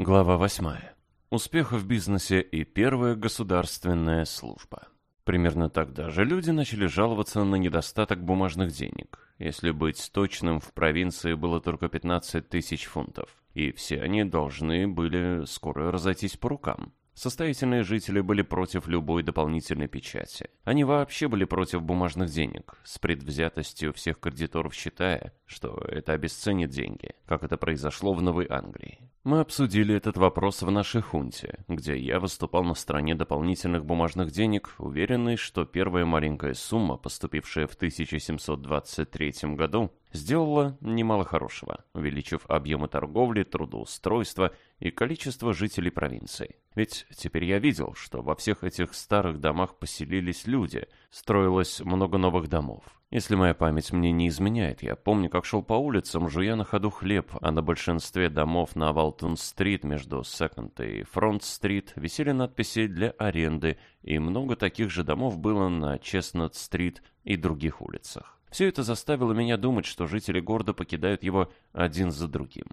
Глава 8. Успех в бизнесе и первая государственная служба. Примерно тогда же люди начали жаловаться на недостаток бумажных денег. Если быть точным, в провинции было только 15 тысяч фунтов, и все они должны были скоро разойтись по рукам. Состоятельные жители были против любой дополнительной печати. Они вообще были против бумажных денег, с предвзятостью всех кредиторов считая, что это обесценит деньги, как это произошло в Новой Англии. Мы обсудили этот вопрос в нашей хунте, где я выступал на стороне дополнительных бумажных денег, уверенный, что первая маленькая сумма, поступившая в 1723 году, сделала немало хорошего, увеличив объемы торговли, трудоустройства и количество жителей провинции. Ведь теперь я видел, что во всех этих старых домах поселились люди, строилось много новых домов. Если моя память мне не изменяет, я помню, как шел по улицам, жуя на ходу хлеб, а на большинстве домов на Валтон-стрит между Секонд и Фронт-стрит висели надписи для аренды, и много таких же домов было на Честнот-стрит и других улицах. Все это заставило меня думать, что жители города покидают его один за другим.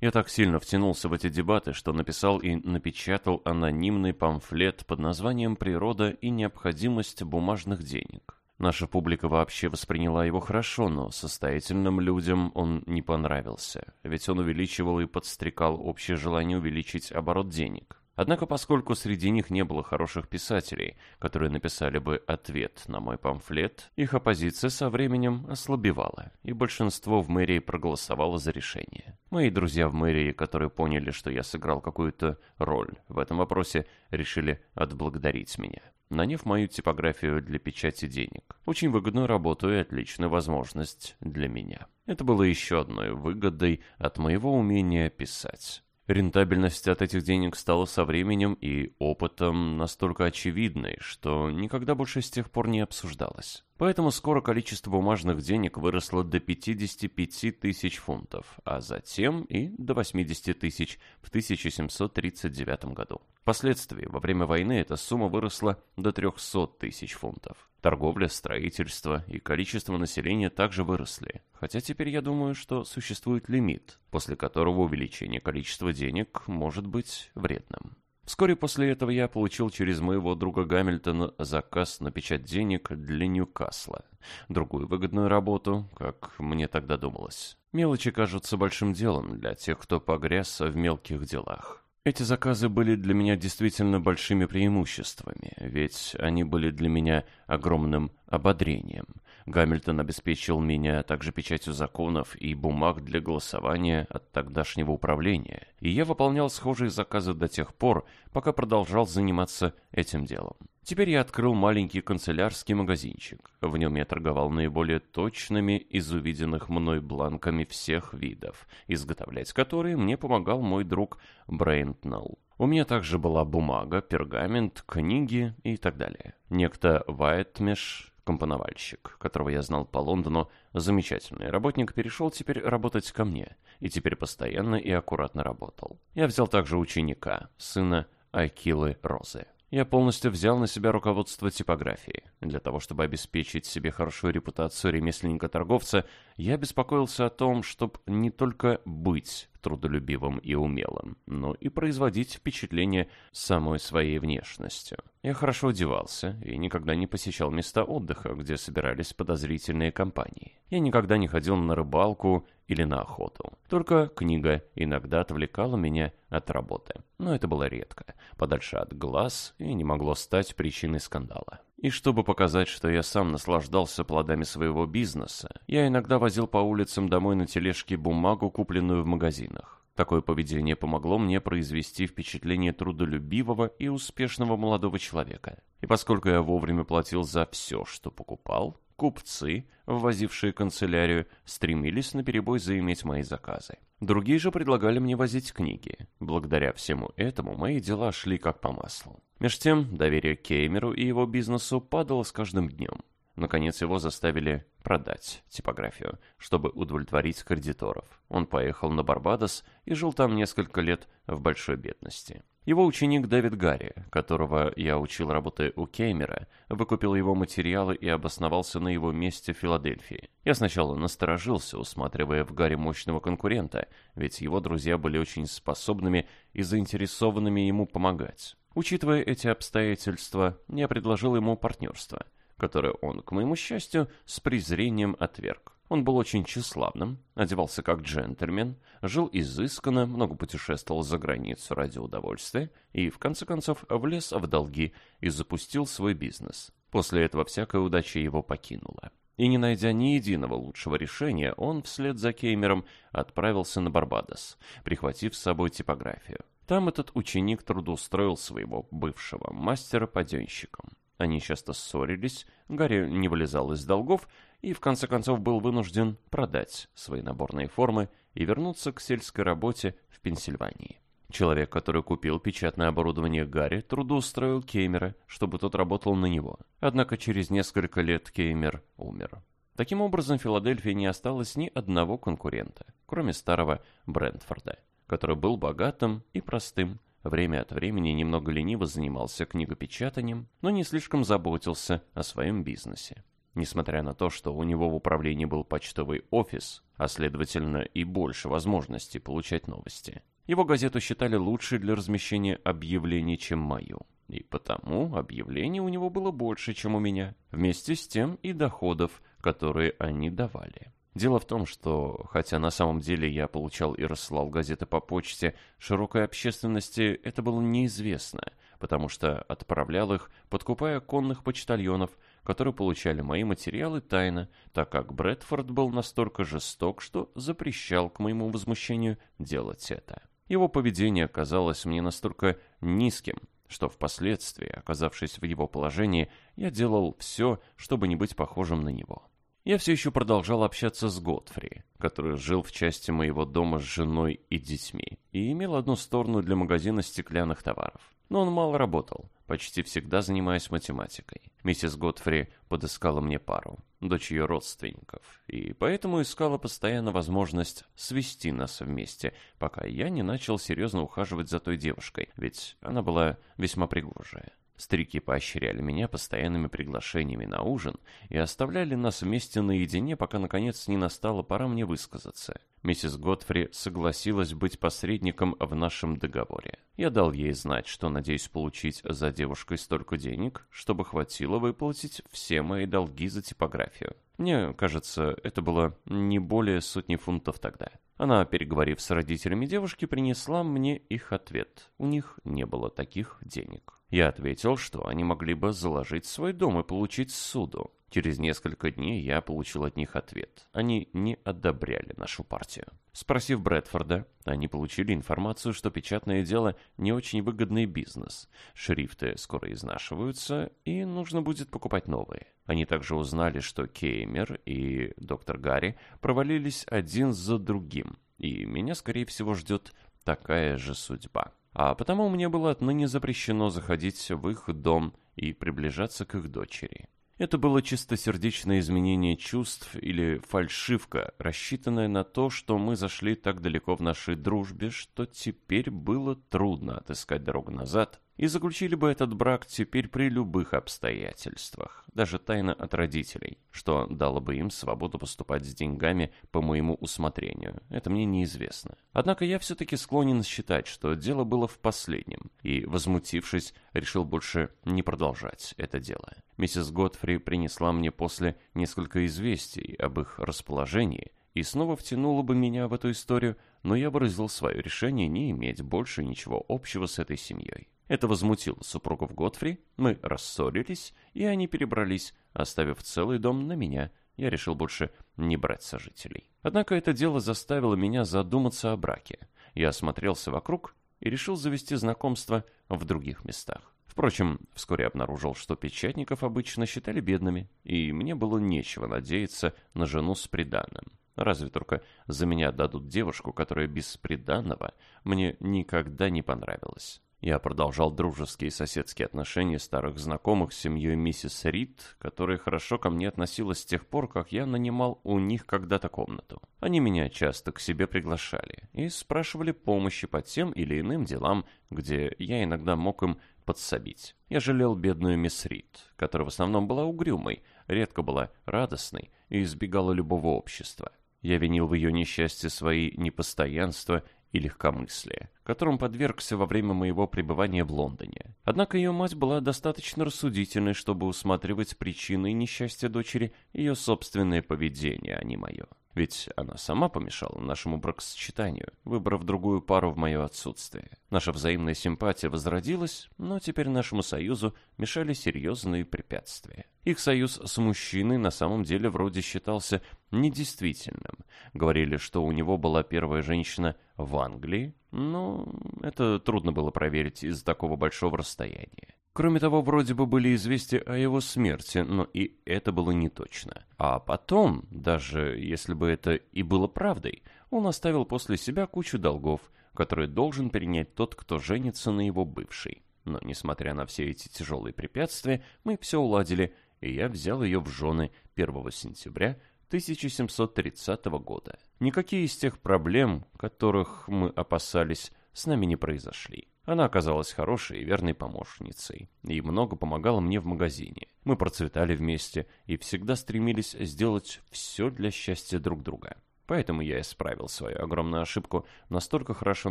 Я так сильно втянулся в эти дебаты, что написал и напечатал анонимный памфлет под названием «Природа и необходимость бумажных денег». Наша публика вообще восприняла его хорошо, но состоятельным людям он не понравился, ведь он увеличивал и подстрекал общее желание увеличить оборот денег. Однако, поскольку среди них не было хороших писателей, которые написали бы ответ на мой памфлет, их оппозиция со временем ослабевала, и большинство в мэрии проголосовало за решение. Мои друзья в мэрии, которые поняли, что я сыграл какую-то роль в этом вопросе, решили отблагодарить меня наняв мою типографию для печати денег. Очень выгодную работу и отличная возможность для меня. Это было еще одной выгодой от моего умения писать. Рентабельность от этих денег стала со временем и опытом настолько очевидной, что никогда больше с тех пор не обсуждалась. Поэтому скоро количество бумажных денег выросло до 55 тысяч фунтов, а затем и до 80 тысяч в 1739 году. Впоследствии, во время войны, эта сумма выросла до 300 тысяч фунтов. Торговля, строительство и количество населения также выросли. Хотя теперь я думаю, что существует лимит, после которого увеличение количества денег может быть вредным. Вскоре после этого я получил через моего друга Гамильтона заказ на печать денег для Ньюкасла. Другую выгодную работу, как мне тогда думалось. Мелочи кажутся большим делом для тех, кто погряз в мелких делах. Эти заказы были для меня действительно большими преимуществами, ведь они были для меня огромным ободрением. Гамильтон обеспечил меня также печатью законов и бумаг для голосования от тогдашнего управления, и я выполнял схожие заказы до тех пор, пока продолжал заниматься этим делом. Теперь я открыл маленький канцелярский магазинчик. В нем я торговал наиболее точными из увиденных мной бланками всех видов, изготовлять которые мне помогал мой друг Брейнтнелл. У меня также была бумага, пергамент, книги и так далее. Некто Вайтмеш, компоновальщик, которого я знал по Лондону, замечательный работник, перешел теперь работать ко мне, и теперь постоянно и аккуратно работал. Я взял также ученика, сына Акилы Розы. Я полностью взял на себя руководство типографией. Для того, чтобы обеспечить себе хорошую репутацию ремесленника-торговца, я беспокоился о том, чтобы не только быть трудолюбивым и умелым, но и производить впечатление самой своей внешностью. Я хорошо одевался и никогда не посещал места отдыха, где собирались подозрительные компании. Я никогда не ходил на рыбалку или на охоту. Только книга иногда отвлекала меня от работы. Но это было редко, подальше от глаз и не могло стать причиной скандала. И чтобы показать, что я сам наслаждался плодами своего бизнеса, я иногда возил по улицам домой на тележке бумагу, купленную в магазинах. Такое поведение помогло мне произвести впечатление трудолюбивого и успешного молодого человека. И поскольку я вовремя платил за все, что покупал, купцы, ввозившие канцелярию, стремились наперебой заиметь мои заказы. Другие же предлагали мне возить книги. Благодаря всему этому мои дела шли как по маслу. Меж тем, доверие Кеймеру и его бизнесу падало с каждым днем. Наконец его заставили продать типографию, чтобы удовлетворить кредиторов. Он поехал на Барбадос и жил там несколько лет в большой бедности. Его ученик Дэвид Гарри, которого я учил работая у Кеймера, выкупил его материалы и обосновался на его месте в Филадельфии. Я сначала насторожился, усматривая в Гарри мощного конкурента, ведь его друзья были очень способными и заинтересованными ему помогать. Учитывая эти обстоятельства, я предложил ему партнерство – которое он, к моему счастью, с презрением отверг. Он был очень тщеславным, одевался как джентльмен, жил изысканно, много путешествовал за границу ради удовольствия и, в конце концов, влез в долги и запустил свой бизнес. После этого всякая удача его покинула. И не найдя ни единого лучшего решения, он вслед за Кеймером отправился на Барбадос, прихватив с собой типографию. Там этот ученик трудоустроил своего бывшего мастера паденщиком. Они часто ссорились, Гарри не вылезал из долгов и в конце концов был вынужден продать свои наборные формы и вернуться к сельской работе в Пенсильвании. Человек, который купил печатное оборудование Гарри, трудоустроил Кеймера, чтобы тот работал на него. Однако через несколько лет Кеймер умер. Таким образом, в Филадельфии не осталось ни одного конкурента, кроме старого Брентфорда, который был богатым и простым, Время от времени немного лениво занимался книгопечатанием, но не слишком заботился о своем бизнесе. Несмотря на то, что у него в управлении был почтовый офис, а следовательно и больше возможностей получать новости, его газету считали лучшей для размещения объявлений, чем мою. И потому объявлений у него было больше, чем у меня, вместе с тем и доходов, которые они давали. Дело в том, что, хотя на самом деле я получал и рассылал газеты по почте, широкой общественности это было неизвестно, потому что отправлял их, подкупая конных почтальонов, которые получали мои материалы тайно, так как Брэдфорд был настолько жесток, что запрещал к моему возмущению делать это. Его поведение казалось мне настолько низким, что впоследствии, оказавшись в его положении, я делал все, чтобы не быть похожим на него. Я все еще продолжал общаться с Готфри, который жил в части моего дома с женой и детьми, и имел одну сторону для магазина стеклянных товаров. Но он мало работал, почти всегда занимаясь математикой. Миссис Готфри подыскала мне пару, дочь ее родственников, и поэтому искала постоянно возможность свести нас вместе, пока я не начал серьезно ухаживать за той девушкой, ведь она была весьма пригожая. Старики поощряли меня постоянными приглашениями на ужин и оставляли нас вместе наедине, пока наконец не настала пора мне высказаться. Миссис Готфри согласилась быть посредником в нашем договоре. Я дал ей знать, что надеюсь получить за девушкой столько денег, чтобы хватило выплатить все мои долги за типографию. Мне кажется, это было не более сотни фунтов тогда. Она, переговорив с родителями девушки, принесла мне их ответ. У них не было таких денег. Я ответил, что они могли бы заложить свой дом и получить суду. Через несколько дней я получил от них ответ. Они не одобряли нашу партию. Спросив Брэдфорда, они получили информацию, что печатное дело не очень выгодный бизнес. Шрифты скоро изнашиваются, и нужно будет покупать новые. Они также узнали, что Кеймер и доктор Гарри провалились один за другим, и меня, скорее всего, ждет такая же судьба. А потому мне было отныне запрещено заходить в их дом и приближаться к их дочери. Это было чистосердечное изменение чувств или фальшивка, рассчитанная на то, что мы зашли так далеко в нашей дружбе, что теперь было трудно отыскать дорогу назад и заключили бы этот брак теперь при любых обстоятельствах, даже тайно от родителей, что дало бы им свободу поступать с деньгами по моему усмотрению. Это мне неизвестно. Однако я все-таки склонен считать, что дело было в последнем, и, возмутившись, решил больше не продолжать это дело. Миссис Готфри принесла мне после несколько известий об их расположении, и снова втянула бы меня в эту историю, но я выразил свое решение не иметь больше ничего общего с этой семьей. Это возмутило супругов Готфри, мы рассорились, и они перебрались, оставив целый дом на меня. Я решил больше не брать сожителей. Однако это дело заставило меня задуматься о браке. Я осмотрелся вокруг и решил завести знакомство в других местах. Впрочем, вскоре обнаружил, что печатников обычно считали бедными, и мне было нечего надеяться на жену с приданным. Разве только за меня дадут девушку, которая без приданного мне никогда не понравилась. Я продолжал дружеские соседские отношения старых знакомых с семьей миссис Рид, которая хорошо ко мне относилась с тех пор, как я нанимал у них когда-то комнату. Они меня часто к себе приглашали и спрашивали помощи по тем или иным делам, где я иногда мог им подсобить. Я жалел бедную мисс Рид, которая в основном была угрюмой, редко была радостной и избегала любого общества. Я винил в ее несчастье свои непостоянства и легкомыслие, которым подвергся во время моего пребывания в Лондоне. Однако ее мать была достаточно рассудительной, чтобы усматривать причины несчастья дочери ее собственное поведение, а не мое. Ведь она сама помешала нашему бракосочетанию, выбрав другую пару в мое отсутствие. Наша взаимная симпатия возродилась, но теперь нашему союзу мешали серьезные препятствия. Их союз с мужчиной на самом деле вроде считался недействительным. Говорили, что у него была первая женщина в Англии, но это трудно было проверить из-за такого большого расстояния. Кроме того, вроде бы были известия о его смерти, но и это было не точно. А потом, даже если бы это и было правдой, он оставил после себя кучу долгов, которые должен перенять тот, кто женится на его бывшей. Но, несмотря на все эти тяжелые препятствия, мы все уладили, и я взял ее в жены 1 сентября 1730 года. Никакие из тех проблем, которых мы опасались, с нами не произошли. Она оказалась хорошей и верной помощницей, и много помогала мне в магазине. Мы процветали вместе и всегда стремились сделать все для счастья друг друга. Поэтому я исправил свою огромную ошибку настолько хорошо,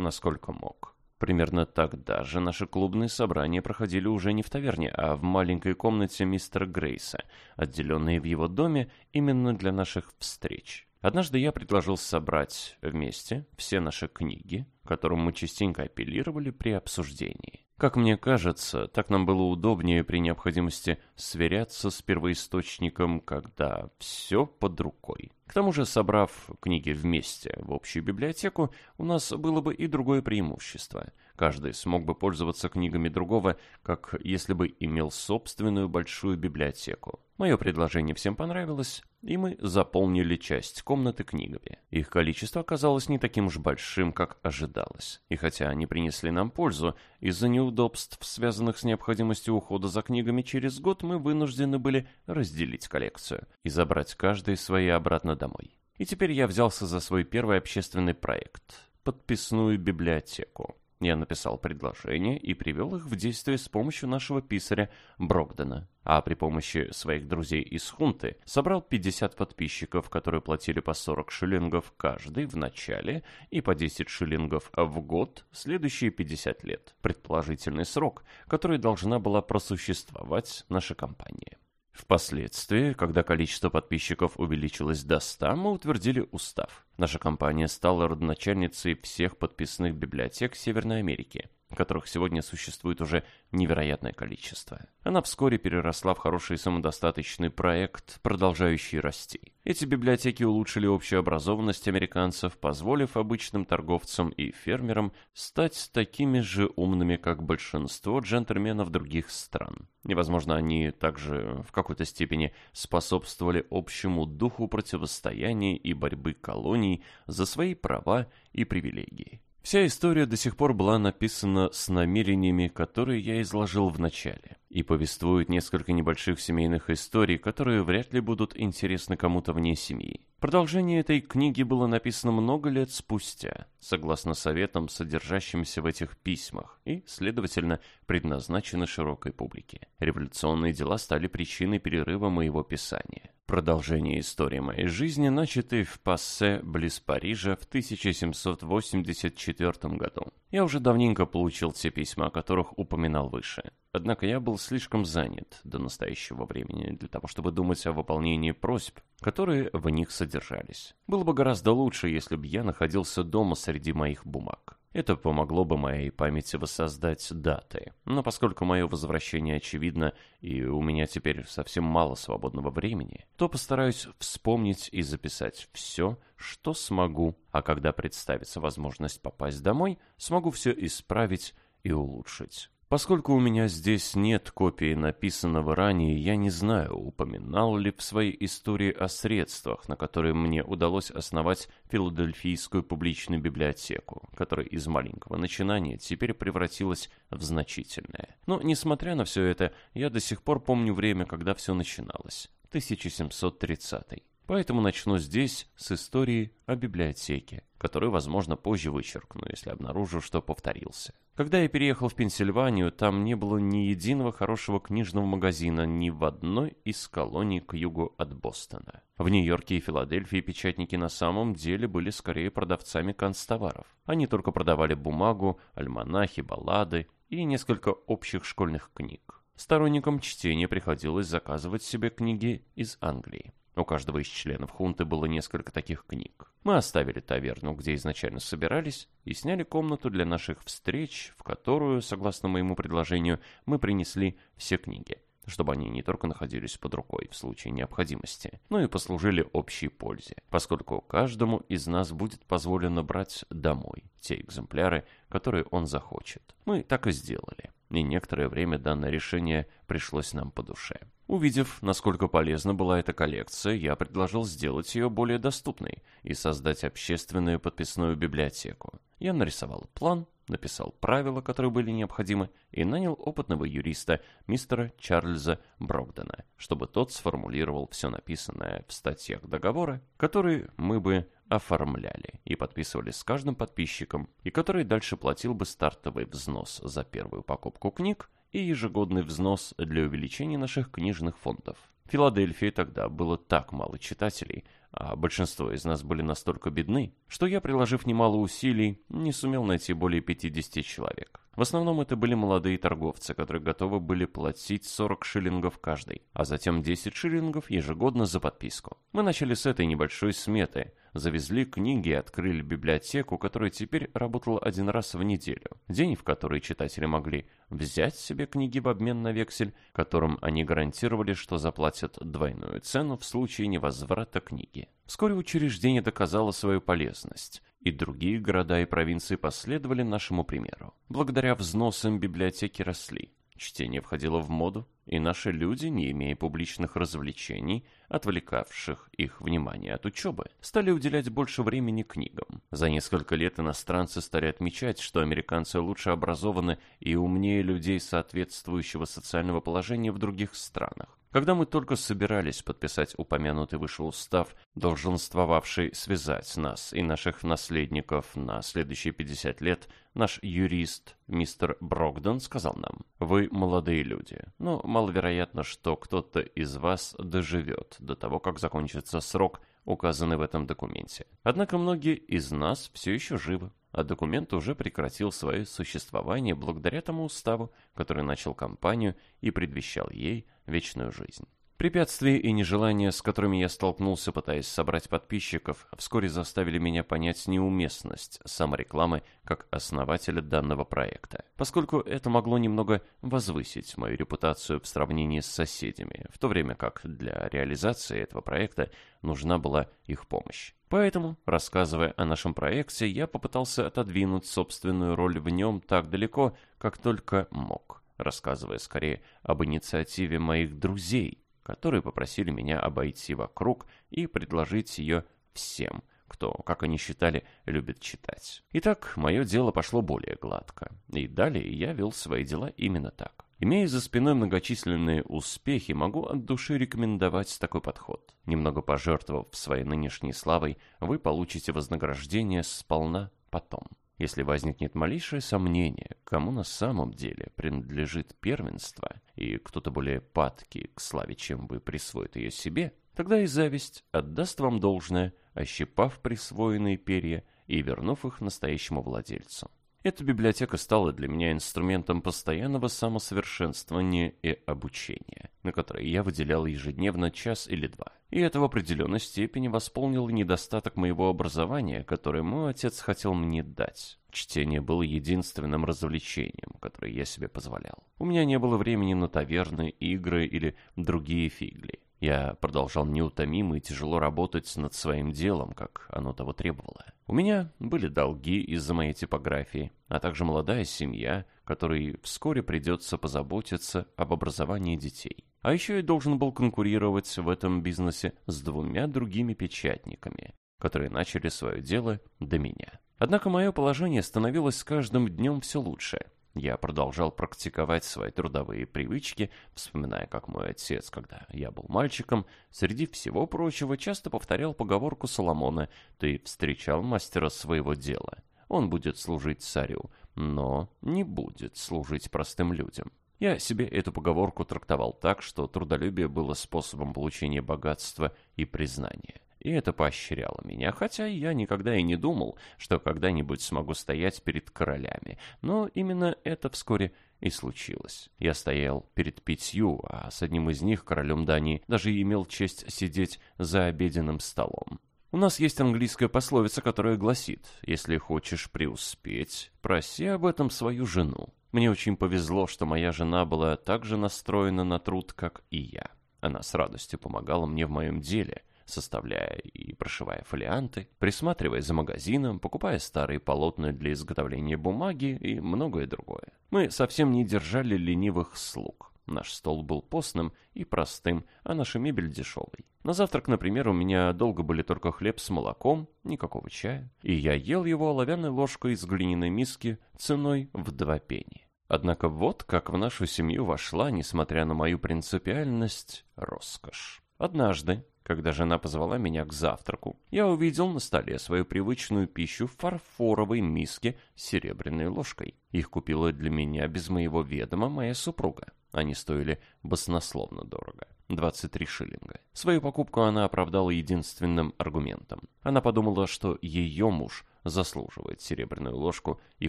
насколько мог. Примерно тогда же наши клубные собрания проходили уже не в таверне, а в маленькой комнате мистера Грейса, отделенной в его доме именно для наших встреч. Однажды я предложил собрать вместе все наши книги, которым мы частенько апеллировали при обсуждении. Как мне кажется, так нам было удобнее при необходимости сверяться с первоисточником, когда все под рукой. К тому же, собрав книги вместе в общую библиотеку, у нас было бы и другое преимущество. Каждый смог бы пользоваться книгами другого, как если бы имел собственную большую библиотеку. Мое предложение всем понравилось, и мы заполнили часть комнаты книгами. Их количество оказалось не таким уж большим, как ожидалось. И хотя они принесли нам пользу, из-за неудобств, связанных с необходимостью ухода за книгами через год, мы вынуждены были разделить коллекцию и забрать каждый свои обратно домой. И теперь я взялся за свой первый общественный проект – подписную библиотеку. Я написал предложение и привел их в действие с помощью нашего писаря Брогдена, а при помощи своих друзей из хунты собрал 50 подписчиков, которые платили по 40 шиллингов каждый в начале и по 10 шиллингов в год следующие 50 лет, предположительный срок, который должна была просуществовать наша компания. Впоследствии, когда количество подписчиков увеличилось до 100, мы утвердили устав. Наша компания стала родоначальницей всех подписных библиотек Северной Америки которых сегодня существует уже невероятное количество. Она вскоре переросла в хороший самодостаточный проект, продолжающий расти. Эти библиотеки улучшили общую образованность американцев, позволив обычным торговцам и фермерам стать такими же умными, как большинство джентльменов других стран. Невозможно, они также в какой-то степени способствовали общему духу противостояния и борьбы колоний за свои права и привилегии. Вся история до сих пор была написана с намерениями, которые я изложил в начале, и повествует несколько небольших семейных историй, которые вряд ли будут интересны кому-то вне семьи. Продолжение этой книги было написано много лет спустя, согласно советам, содержащимся в этих письмах, и, следовательно, предназначено широкой публике. Революционные дела стали причиной перерыва моего писания. Продолжение истории моей жизни, начатой в Пассе, близ Парижа, в 1784 году. Я уже давненько получил те письма, о которых упоминал выше. Однако я был слишком занят до настоящего времени для того, чтобы думать о выполнении просьб, которые в них содержались. Было бы гораздо лучше, если бы я находился дома среди моих бумаг. Это помогло бы моей памяти воссоздать даты. Но поскольку мое возвращение очевидно, и у меня теперь совсем мало свободного времени, то постараюсь вспомнить и записать все, что смогу, а когда представится возможность попасть домой, смогу все исправить и улучшить. Поскольку у меня здесь нет копии написанного ранее, я не знаю, упоминал ли в своей истории о средствах, на которые мне удалось основать Филадельфийскую публичную библиотеку, которая из маленького начинания теперь превратилась в значительное. Но, несмотря на все это, я до сих пор помню время, когда все начиналось. 1730. Поэтому начну здесь с истории о библиотеке, которую, возможно, позже вычеркну, если обнаружу, что повторился. Когда я переехал в Пенсильванию, там не было ни единого хорошего книжного магазина ни в одной из колоний к югу от Бостона. В Нью-Йорке и Филадельфии печатники на самом деле были скорее продавцами констоваров. Они только продавали бумагу, альманахи, баллады и несколько общих школьных книг. Сторонникам чтения приходилось заказывать себе книги из Англии. У каждого из членов хунты было несколько таких книг. Мы оставили таверну, где изначально собирались, и сняли комнату для наших встреч, в которую, согласно моему предложению, мы принесли все книги, чтобы они не только находились под рукой в случае необходимости, но и послужили общей пользе, поскольку каждому из нас будет позволено брать домой те экземпляры, которые он захочет. Мы так и сделали, и некоторое время данное решение пришлось нам по душе. Увидев, насколько полезна была эта коллекция, я предложил сделать ее более доступной и создать общественную подписную библиотеку. Я нарисовал план, написал правила, которые были необходимы, и нанял опытного юриста, мистера Чарльза Брогдена, чтобы тот сформулировал все написанное в статьях договора, которые мы бы оформляли и подписывали с каждым подписчиком, и который дальше платил бы стартовый взнос за первую покупку книг и ежегодный взнос для увеличения наших книжных фондов. В Филадельфии тогда было так мало читателей, а большинство из нас были настолько бедны, что я, приложив немало усилий, не сумел найти более 50 человек. В основном это были молодые торговцы, которые готовы были платить 40 шиллингов каждый, а затем 10 шиллингов ежегодно за подписку. Мы начали с этой небольшой сметы, завезли книги и открыли библиотеку, которая теперь работала один раз в неделю. День, в который читатели могли взять себе книги в обмен на вексель, которым они гарантировали, что заплатят двойную цену в случае невозврата книги. Вскоре учреждение доказало свою полезность, и другие города и провинции последовали нашему примеру. Благодаря взносам библиотеки росли. Чтение входило в моду, и наши люди, не имея публичных развлечений, отвлекавших их внимание от учебы, стали уделять больше времени книгам. За несколько лет иностранцы стали отмечать, что американцы лучше образованы и умнее людей соответствующего социального положения в других странах. Когда мы только собирались подписать упомянутый выше устав, долженствовавший связать нас и наших наследников на следующие 50 лет, наш юрист мистер Брогдон сказал нам, «Вы молодые люди, но маловероятно, что кто-то из вас доживет до того, как закончится срок, указанный в этом документе. Однако многие из нас все еще живы а документ уже прекратил свое существование благодаря тому уставу, который начал кампанию и предвещал ей вечную жизнь. Препятствия и нежелания, с которыми я столкнулся, пытаясь собрать подписчиков, вскоре заставили меня понять неуместность саморекламы как основателя данного проекта, поскольку это могло немного возвысить мою репутацию в сравнении с соседями, в то время как для реализации этого проекта нужна была их помощь. Поэтому, рассказывая о нашем проекте, я попытался отодвинуть собственную роль в нем так далеко, как только мог, рассказывая скорее об инициативе моих друзей, которые попросили меня обойти вокруг и предложить ее всем, кто, как они считали, любит читать. Итак, мое дело пошло более гладко, и далее я вел свои дела именно так. Имея за спиной многочисленные успехи, могу от души рекомендовать такой подход. Немного пожертвовав своей нынешней славой, вы получите вознаграждение сполна потом. Если возникнет малейшее сомнение, кому на самом деле принадлежит первенство, и кто-то более падкий к славе, чем вы присвоит ее себе, тогда и зависть отдаст вам должное, ощипав присвоенные перья и вернув их настоящему владельцу. Эта библиотека стала для меня инструментом постоянного самосовершенствования и обучения, на которое я выделял ежедневно час или два. И это в определенной степени восполнил недостаток моего образования, которое мой отец хотел мне дать. Чтение было единственным развлечением, которое я себе позволял. У меня не было времени на таверны, игры или другие фигли. Я продолжал неутомимо и тяжело работать над своим делом, как оно того требовало. У меня были долги из-за моей типографии, а также молодая семья, которой вскоре придется позаботиться об образовании детей. А еще я должен был конкурировать в этом бизнесе с двумя другими печатниками, которые начали свое дело до меня. Однако мое положение становилось с каждым днем все лучше. Я продолжал практиковать свои трудовые привычки, вспоминая, как мой отец, когда я был мальчиком, среди всего прочего часто повторял поговорку Соломона «Ты встречал мастера своего дела. Он будет служить царю, но не будет служить простым людям». Я себе эту поговорку трактовал так, что трудолюбие было способом получения богатства и признания. И это поощряло меня, хотя я никогда и не думал, что когда-нибудь смогу стоять перед королями. Но именно это вскоре и случилось. Я стоял перед пятью, а с одним из них, королем Дании, даже имел честь сидеть за обеденным столом. У нас есть английская пословица, которая гласит «Если хочешь преуспеть, проси об этом свою жену». Мне очень повезло, что моя жена была так же настроена на труд, как и я. Она с радостью помогала мне в моем деле, составляя и прошивая фолианты, присматривая за магазином, покупая старые полотна для изготовления бумаги и многое другое. Мы совсем не держали ленивых слуг. Наш стол был постным и простым, а наша мебель дешевой. На завтрак, например, у меня долго были только хлеб с молоком, никакого чая, и я ел его оловянной ложкой из глиняной миски ценой в два пени. Однако вот как в нашу семью вошла, несмотря на мою принципиальность, роскошь. Однажды, когда жена позвала меня к завтраку, я увидел на столе свою привычную пищу в фарфоровой миске с серебряной ложкой. Их купила для меня без моего ведома моя супруга. Они стоили баснословно дорого. 23 шиллинга. Свою покупку она оправдала единственным аргументом. Она подумала, что ее муж заслуживает серебряную ложку и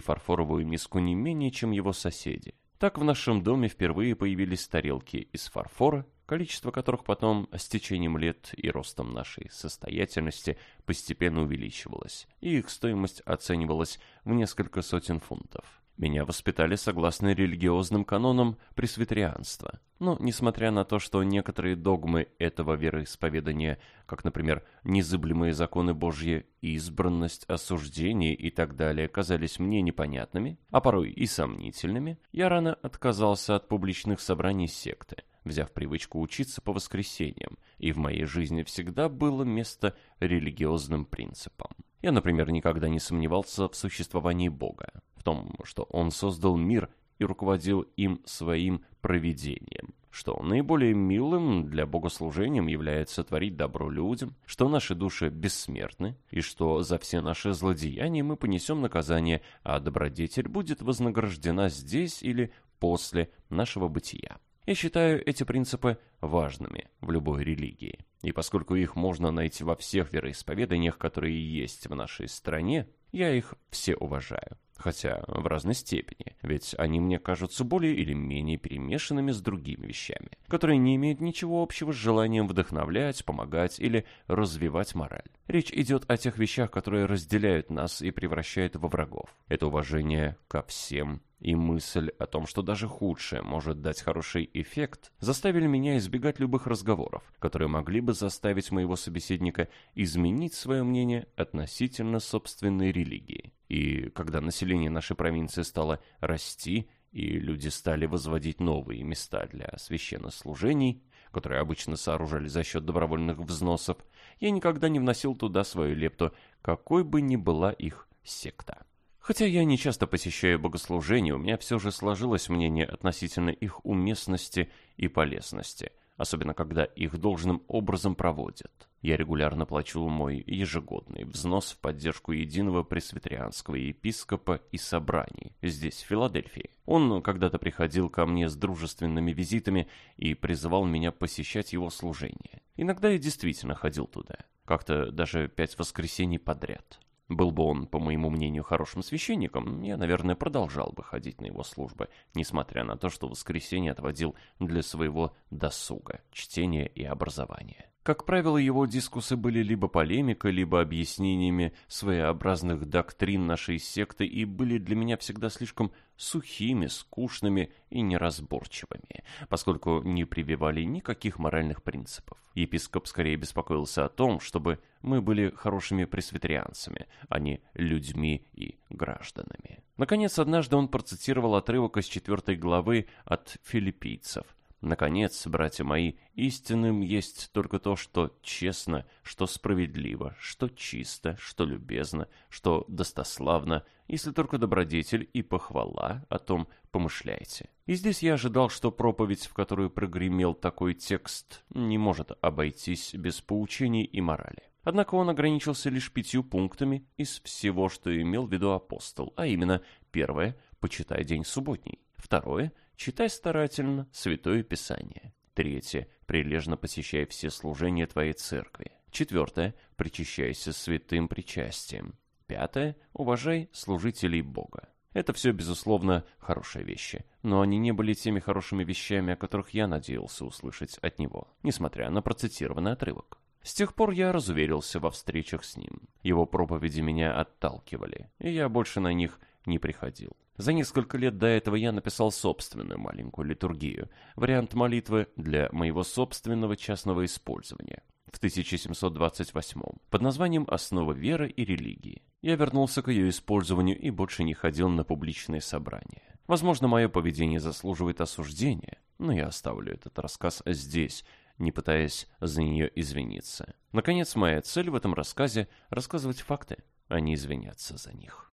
фарфоровую миску не менее, чем его соседи. Так в нашем доме впервые появились тарелки из фарфора, количество которых потом с течением лет и ростом нашей состоятельности постепенно увеличивалось, и их стоимость оценивалась в несколько сотен фунтов. Меня воспитали согласно религиозным канонам пресвитерианства. Но, несмотря на то, что некоторые догмы этого вероисповедания, как, например, незыблемые законы Божьи, избранность, осуждение и так далее, казались мне непонятными, а порой и сомнительными, я рано отказался от публичных собраний секты, взяв привычку учиться по воскресеньям, и в моей жизни всегда было место религиозным принципам. Я, например, никогда не сомневался в существовании Бога в том, что он создал мир и руководил им своим провидением, что наиболее милым для богослужением является творить добро людям, что наши души бессмертны, и что за все наши злодеяния мы понесем наказание, а добродетель будет вознаграждена здесь или после нашего бытия. Я считаю эти принципы важными в любой религии. И поскольку их можно найти во всех вероисповеданиях, которые есть в нашей стране, я их все уважаю хотя в разной степени, ведь они мне кажутся более или менее перемешанными с другими вещами, которые не имеют ничего общего с желанием вдохновлять, помогать или развивать мораль. Речь идет о тех вещах, которые разделяют нас и превращают во врагов. Это уважение ко всем и мысль о том, что даже худшее может дать хороший эффект, заставили меня избегать любых разговоров, которые могли бы заставить моего собеседника изменить свое мнение относительно собственной религии. И когда население нашей провинции стало расти, и люди стали возводить новые места для священнослужений, которые обычно сооружали за счет добровольных взносов, я никогда не вносил туда свою лепту, какой бы ни была их секта. Хотя я не часто посещаю богослужения, у меня все же сложилось мнение относительно их уместности и полезности, особенно когда их должным образом проводят. Я регулярно плачу мой ежегодный взнос в поддержку единого пресвитерианского епископа и собраний здесь, в Филадельфии. Он когда-то приходил ко мне с дружественными визитами и призывал меня посещать его служение. Иногда я действительно ходил туда, как-то даже пять воскресений подряд. Был бы он, по моему мнению, хорошим священником, я, наверное, продолжал бы ходить на его службы, несмотря на то, что воскресенье отводил для своего досуга, чтения и образования. Как правило, его дискусы были либо полемикой, либо объяснениями своеобразных доктрин нашей секты и были для меня всегда слишком сухими, скучными и неразборчивыми, поскольку не прививали никаких моральных принципов. Епископ скорее беспокоился о том, чтобы мы были хорошими пресвитерианцами, а не людьми и гражданами. Наконец, однажды он процитировал отрывок из четвертой главы от филиппийцев – Наконец, братья мои, истинным есть только то, что честно, что справедливо, что чисто, что любезно, что достославно, если только добродетель и похвала о том помышляете. И здесь я ожидал, что проповедь, в которую прогремел такой текст, не может обойтись без поучений и морали. Однако он ограничился лишь пятью пунктами из всего, что имел в виду апостол, а именно, первое – почитай день субботний, второе – Читай старательно Святое Писание. Третье. Прилежно посещай все служения твоей церкви. Четвертое. Причащайся святым причастием. Пятое. Уважай служителей Бога. Это все, безусловно, хорошие вещи, но они не были теми хорошими вещами, о которых я надеялся услышать от него, несмотря на процитированный отрывок. С тех пор я разуверился во встречах с ним. Его проповеди меня отталкивали, и я больше на них не приходил. За несколько лет до этого я написал собственную маленькую литургию, вариант молитвы для моего собственного частного использования в 1728 под названием «Основа веры и религии». Я вернулся к ее использованию и больше не ходил на публичные собрания. Возможно, мое поведение заслуживает осуждения, но я оставлю этот рассказ здесь, не пытаясь за нее извиниться. Наконец, моя цель в этом рассказе – рассказывать факты, а не извиняться за них.